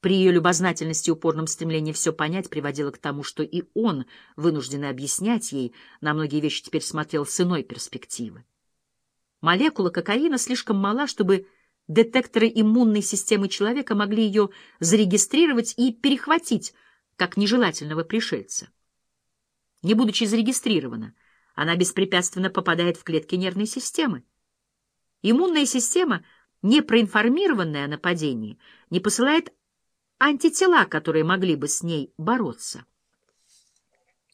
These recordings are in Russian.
при ее любознательности и упорном стремлении все понять приводило к тому, что и он, вынужденный объяснять ей, на многие вещи теперь смотрел с иной перспективы. Молекула кокаина слишком мала, чтобы детекторы иммунной системы человека могли ее зарегистрировать и перехватить, как нежелательного пришельца. Не будучи зарегистрирована, она беспрепятственно попадает в клетки нервной системы. Иммунная система, не проинформированная о нападении, не посылает антитела, которые могли бы с ней бороться.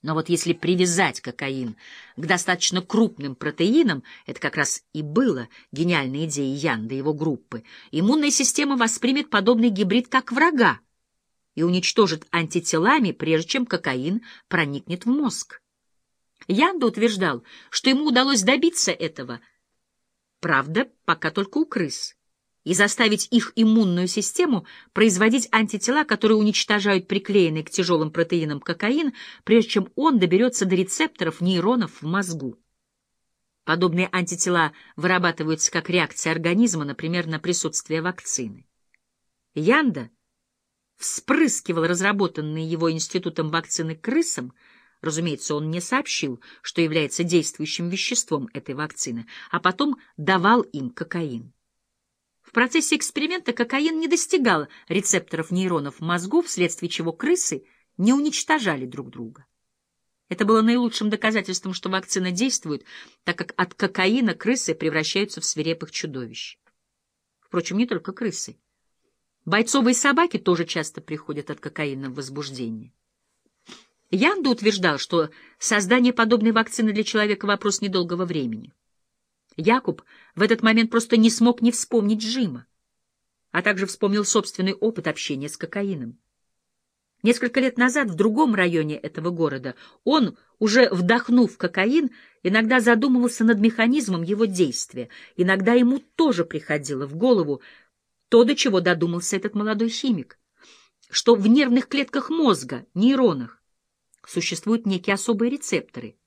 Но вот если привязать кокаин к достаточно крупным протеинам, это как раз и было гениальной идеей Янда и его группы, иммунная система воспримет подобный гибрид как врага и уничтожит антителами, прежде чем кокаин проникнет в мозг. Янда утверждал, что ему удалось добиться этого, правда, пока только у крыс и заставить их иммунную систему производить антитела, которые уничтожают приклеенный к тяжелым протеинам кокаин, прежде чем он доберется до рецепторов нейронов в мозгу. Подобные антитела вырабатываются как реакция организма, например, на присутствие вакцины. Янда вспрыскивал разработанные его институтом вакцины крысам, разумеется, он не сообщил, что является действующим веществом этой вакцины, а потом давал им кокаин. В процессе эксперимента кокаин не достигал рецепторов нейронов в мозгу, вследствие чего крысы не уничтожали друг друга. Это было наилучшим доказательством, что вакцина действует, так как от кокаина крысы превращаются в свирепых чудовищ. Впрочем, не только крысы. Бойцовые собаки тоже часто приходят от кокаина в возбуждение. Янда утверждал, что создание подобной вакцины для человека — вопрос недолгого времени. Якуб в этот момент просто не смог не вспомнить Джима, а также вспомнил собственный опыт общения с кокаином. Несколько лет назад в другом районе этого города он, уже вдохнув кокаин, иногда задумывался над механизмом его действия. Иногда ему тоже приходило в голову то, до чего додумался этот молодой химик, что в нервных клетках мозга, нейронах, существуют некие особые рецепторы —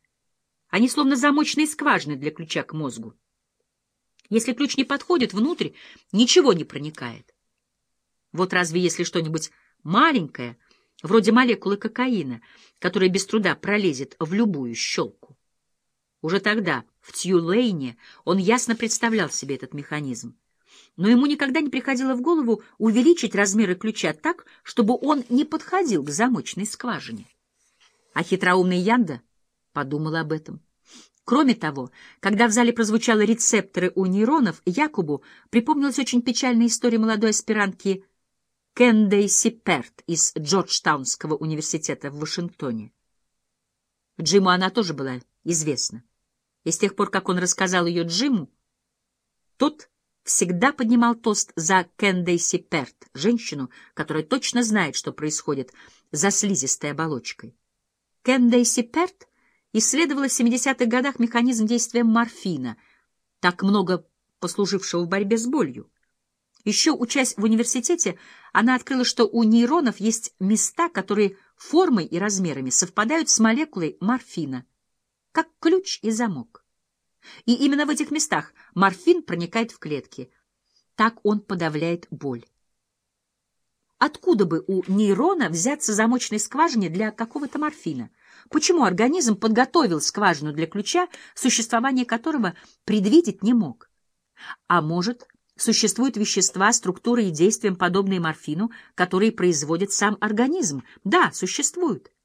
они словно замочные скважины для ключа к мозгу. Если ключ не подходит внутрь, ничего не проникает. Вот разве если что-нибудь маленькое, вроде молекулы кокаина, которая без труда пролезет в любую щелку? Уже тогда, в Тьюлейне, он ясно представлял себе этот механизм. Но ему никогда не приходило в голову увеличить размеры ключа так, чтобы он не подходил к замочной скважине. А хитроумный Янда подумал об этом. Кроме того, когда в зале прозвучали рецепторы у нейронов, Якубу припомнилась очень печальная история молодой аспирантки Кендейси Перт из Джорджтаунского университета в Вашингтоне. Джиму она тоже была известна. И с тех пор, как он рассказал ее Джиму, тот всегда поднимал тост за Кендейси Перт, женщину, которая точно знает, что происходит за слизистой оболочкой. Кендейси Перт исследовала в 70-х годах механизм действия морфина, так много послужившего в борьбе с болью. Еще учась в университете, она открыла, что у нейронов есть места, которые формой и размерами совпадают с молекулой морфина, как ключ и замок. И именно в этих местах морфин проникает в клетки. Так он подавляет боль. Откуда бы у нейрона взяться замочной скважине для какого-то морфина? Почему организм подготовил скважину для ключа, существование которого предвидеть не мог? А может, существуют вещества, структурой и действием, подобные морфину, которые производит сам организм? Да, существуют.